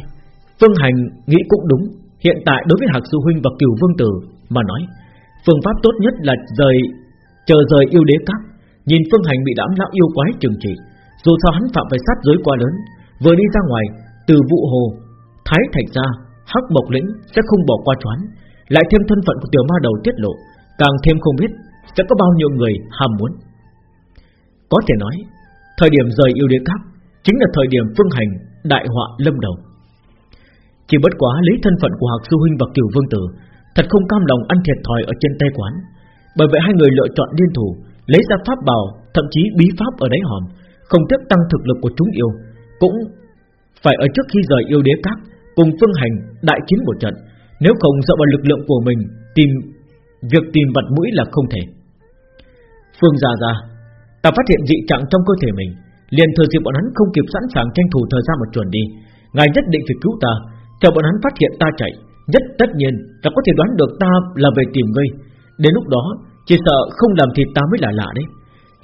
Phương Hành nghĩ cũng đúng, Hiện tại đối với Hạc Sư Huynh và Cửu Vương Tử Mà nói, Phương pháp tốt nhất là rời, Chờ rời yêu đế các. Nhìn Phương Hành bị đám lão yêu quái trừng trị. Dù sao hắn phạm phải sát giới quá lớn, Vừa đi ra ngoài, Từ vụ hồ, Thái thạch ra Hắc bộc Lĩnh sẽ không bỏ qua choán, Lại thêm thân phận của tiểu ma đầu tiết lộ, Càng thêm không biết Sẽ có bao nhiêu người ham muốn. Có thể nói, Thời điểm rời yêu đế các Chính là thời điểm phương hành đại họa lâm đầu. Chỉ bất quá lấy thân phận của Hạc Sư Huynh và Kiều Vương Tử, Thật không cam lòng ăn thiệt thòi ở trên tay quán, Bởi vậy hai người lựa chọn liên thủ, Lấy ra pháp bảo, Thậm chí bí pháp ở đáy hòm không tiếp tăng thực lực của chúng yêu Cũng phải ở trước khi rời yêu đế các Cùng phương hành đại chiến một trận. Nếu không dựa vào lực lượng của mình Tìm Việc tìm vật mũi là không thể. Phương già già, Ta phát hiện dị trạng trong cơ thể mình liền thừa dịp bọn hắn không kịp sẵn sàng tranh thủ thời gian một chuẩn đi. Ngài nhất định phải cứu ta chờ bọn hắn phát hiện ta chạy. Nhất tất nhiên là có thể đoán được ta là về tìm ngươi. Đến lúc đó chỉ sợ không làm thịt ta mới là lạ đấy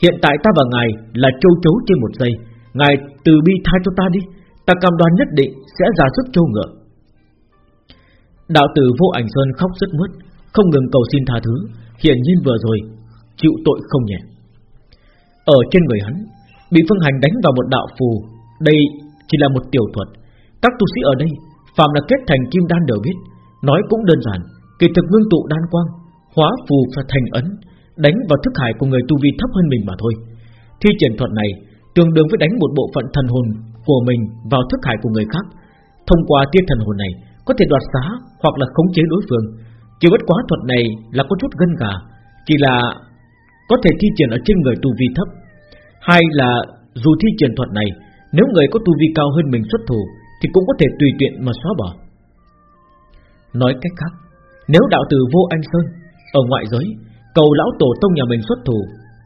hiện tại ta và ngài là châu chấu trên một giây. Ngài từ bi tha cho ta đi. Ta cam đoan nhất định sẽ ra sức châu ngựa. Đạo tử vô ảnh sơn khóc rất mướt, không ngừng cầu xin tha thứ. Hiển nhiên vừa rồi, Chịu tội không nhẹ. Ở trên người hắn, Bị Phương Hành đánh vào một đạo phù. Đây chỉ là một tiểu thuật. Các tu sĩ ở đây Phạm là kết thành kim đan đều biết. Nói cũng đơn giản, Kỳ thực ngưng tụ đan quang, Hóa phù và thành ấn Đánh vào thức hải của người tu vi thấp hơn mình mà thôi. Thi triển thuật này Tương đương với đánh một bộ phận thần hồn của mình Vào thức hải của người khác. Thông qua tia thần hồn này, Có thể đoạt xá hoặc là khống chế đối phương. Chỉ bất quá thuật này là có chút gân gà, Chỉ là Có thể thi triển ở trên người tu vi thấp. Hay là dù thi triển thuật này, Nếu người có tu vi cao hơn mình xuất thủ, Thì cũng có thể tùy tiện mà xóa bỏ. Nói cách khác, Nếu đạo tử vô anh Sơn Ở ngoại giới Cầu lão tổ tông nhà mình xuất thủ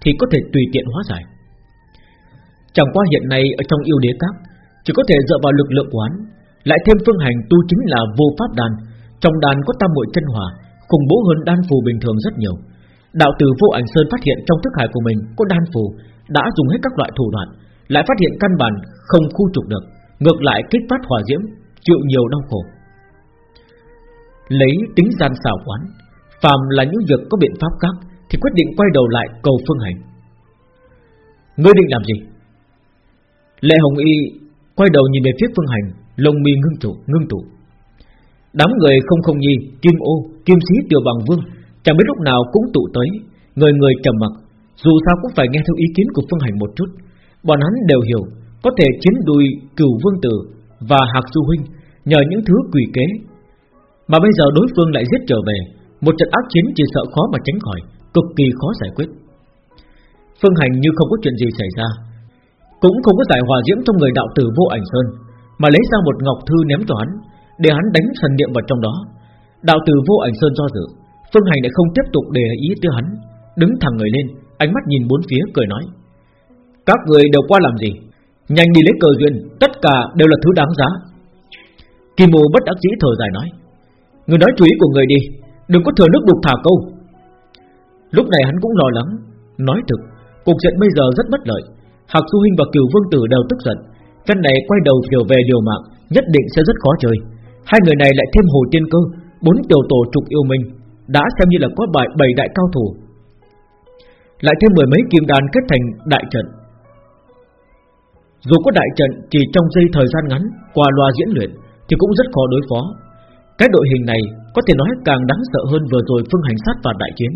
Thì có thể tùy tiện hóa giải. Chẳng qua hiện nay ở trong yêu đế các, Chỉ có thể dựa vào lực lượng quán Lại thêm phương hành tu chính là vô pháp đàn, Trong đàn có tam muội chân hỏa, Khủng bố hơn đan phù bình thường rất nhiều. Đạo tử vô ảnh sơn phát hiện trong thức hải của mình Có đan phù, Đã dùng hết các loại thủ đoạn, Lại phát hiện căn bản không khu trục được, Ngược lại kích phát hỏa diễm, Chịu nhiều đau khổ. Lấy tính gian xảo quán Phàm là những việc có biện pháp khác Thì quyết định quay đầu lại cầu phương hành. Ngươi định làm gì? Lệ Hồng Y quay đầu nhìn về phía phương hành Lông mi ngưng tụ, ngưng tụ. Đám người không không nhi Kim ô, kim sĩ tiểu bằng vương Chẳng biết lúc nào cũng tụ tới Người người trầm mặc. Dù sao cũng phải nghe theo ý kiến của phương hành một chút. Bọn hắn đều hiểu Có thể chiến đùi cửu vương tử Và hạc du huynh Nhờ những thứ quỷ kế. Mà bây giờ đối phương lại giết trở về một trận ác chiến chỉ sợ khó mà tránh khỏi, Cực kỳ khó giải quyết. Phương hành như không có chuyện gì xảy ra, Cũng không có giải hòa diễm trong người đạo tử vô ảnh sơn, Mà lấy ra một ngọc thư ném cho hắn, Để hắn đánh thần niệm vào trong đó. Đạo tử vô ảnh sơn do dự, Phương hành lại không tiếp tục để ý tới hắn, Đứng thẳng người lên, Ánh mắt nhìn bốn phía, cười nói, Các người đều qua làm gì? Nhanh đi lấy cờ duyên, Tất cả đều là thứ đáng giá. Kim mô bất đắc dĩ thở dài nói, Người nói chú ý của người đi Đừng có thừa nước đục thả câu. Lúc này hắn cũng lo lắng. Nói thực, Cục diện bây giờ rất bất lợi. Hạc Du Hinh và Cửu Vương Tử đều tức giận. Căn này quay đầu trở về liều mạng, Nhất định sẽ rất khó chơi. Hai người này lại thêm hồ tiên cơ, Bốn tiểu tổ trục yêu minh Đã xem như là có bài bảy đại cao thủ. Lại thêm mười mấy kim đàn kết thành đại trận. Dù có đại trận, Chỉ trong giây thời gian ngắn, Qua loa diễn luyện, Thì cũng rất khó đối phó. Cái đội hình này có thể nói càng đáng sợ hơn vừa rồi phương hành sát và đại chiến.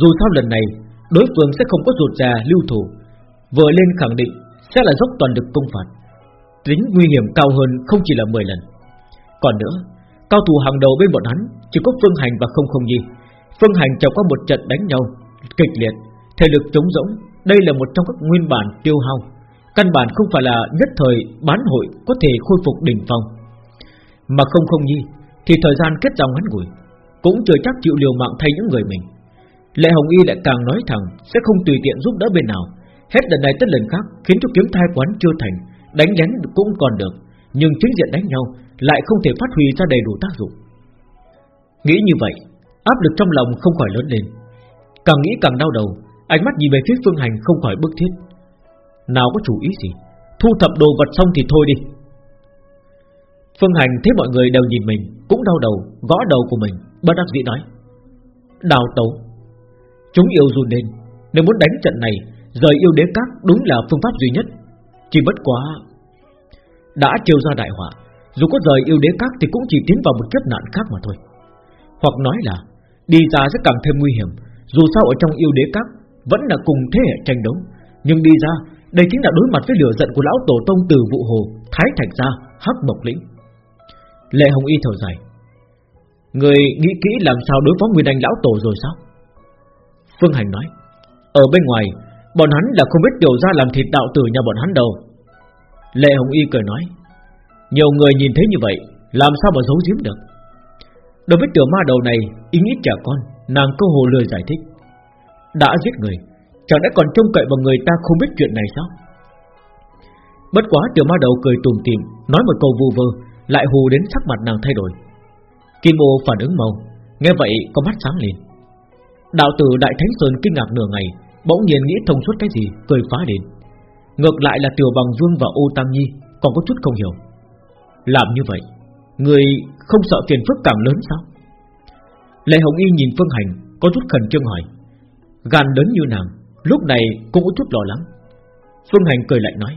Dù sao lần này Đối phương sẽ không có rụt rà lưu thủ. Vừa lên khẳng định Sẽ là dốc toàn lực công phạt. Tính nguy hiểm cao hơn không chỉ là 10 lần. Còn nữa Cao thủ hàng đầu bên bọn hắn Chỉ có Phương Hành và Không Không gì Phương Hành trải qua một trận đánh nhau Kịch liệt, thể lực chống rỗng. Đây là một trong các nguyên bản tiêu hao. Căn bản không phải là nhất thời bán hội Có thể khôi phục đỉnh phong. Mà Không Không Nhi thì thời gian kết dòng ngắn ngủi Cũng chưa chắc chịu liều mạng thay những người mình. Lệ Hồng Y lại càng nói thẳng, Sẽ không tùy tiện giúp đỡ bên nào. Hết lần này tới lần khác, khiến cho kiếm thai quán chưa thành, Đánh lén cũng còn được, Nhưng chính diện đánh nhau Lại không thể phát huy ra đầy đủ tác dụng. Nghĩ như vậy, Áp lực trong lòng không khỏi lớn lên. Càng nghĩ càng đau đầu, Ánh mắt nhìn về phía Phương Hành không khỏi bức thiết. Nào có chủ ý gì? Thu thập đồ vật xong thì thôi đi. Phương Hành thấy mọi người đều nhìn mình Cũng đau đầu, gõ đầu của mình Bất đắc dĩ nói Đào tấu Chúng yêu run lên Nếu muốn đánh trận này Rời yêu đế các đúng là phương pháp duy nhất. Chỉ bất quá Đã trêu ra đại họa Dù có rời yêu đế các thì cũng chỉ tiến vào một kiếp nạn khác mà thôi. Hoặc nói là Đi ra sẽ càng thêm nguy hiểm Dù sao ở trong yêu đế các Vẫn là cùng thế hệ tranh đấu. Nhưng đi ra Đây chính là đối mặt với lửa giận của lão tổ tông từ vụ hồ Thái Thạch Gia, Hắc Mộc Lĩnh. Lệ Hồng Y thở dài. Người nghĩ kỹ làm sao đối phó Nguyên Anh lão tổ rồi sao? Phương Hành nói, Ở bên ngoài, Bọn hắn là không biết điều ra làm thịt đạo tử nhà bọn hắn đâu. Lệ Hồng Y cười nói, Nhiều người nhìn thấy như vậy, Làm sao mà giấu giếm được? Đối với tiểu ma đầu này, Ý nghĩ trẻ con, Nàng cơ hồ lười giải thích. Đã giết người, Chẳng lẽ còn trông cậy vào người ta không biết chuyện này sao? Bất quá tiểu ma đầu cười tùm tìm, Nói một câu vu vơ lại hù đến sắc mặt nàng thay đổi. Kim ô phản ứng mau, Nghe vậy có mắt sáng lên. Đạo tử Đại Thánh Sơn kinh ngạc nửa ngày Bỗng nhiên nghĩ thông suốt cái gì Cười phá đến Ngược lại là Tiểu Bằng Vương và Ô tam Nhi Còn có chút không hiểu. Làm như vậy Người không sợ phiền phức càng lớn sao? Lệ Hồng Y nhìn Phương Hành Có chút khẩn trương hỏi. Gan lớn như nàng Lúc này cũng có chút lo lắng. Phương Hành cười lạnh nói.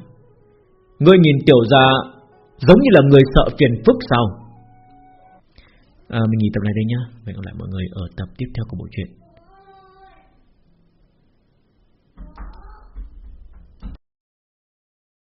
Ngươi nhìn tiểu gia Giống như là người sợ phiền phức sao? À, Mình nghỉ tập này đây nhá. Hẹn gặp lại mọi người ở tập tiếp theo của bộ truyện.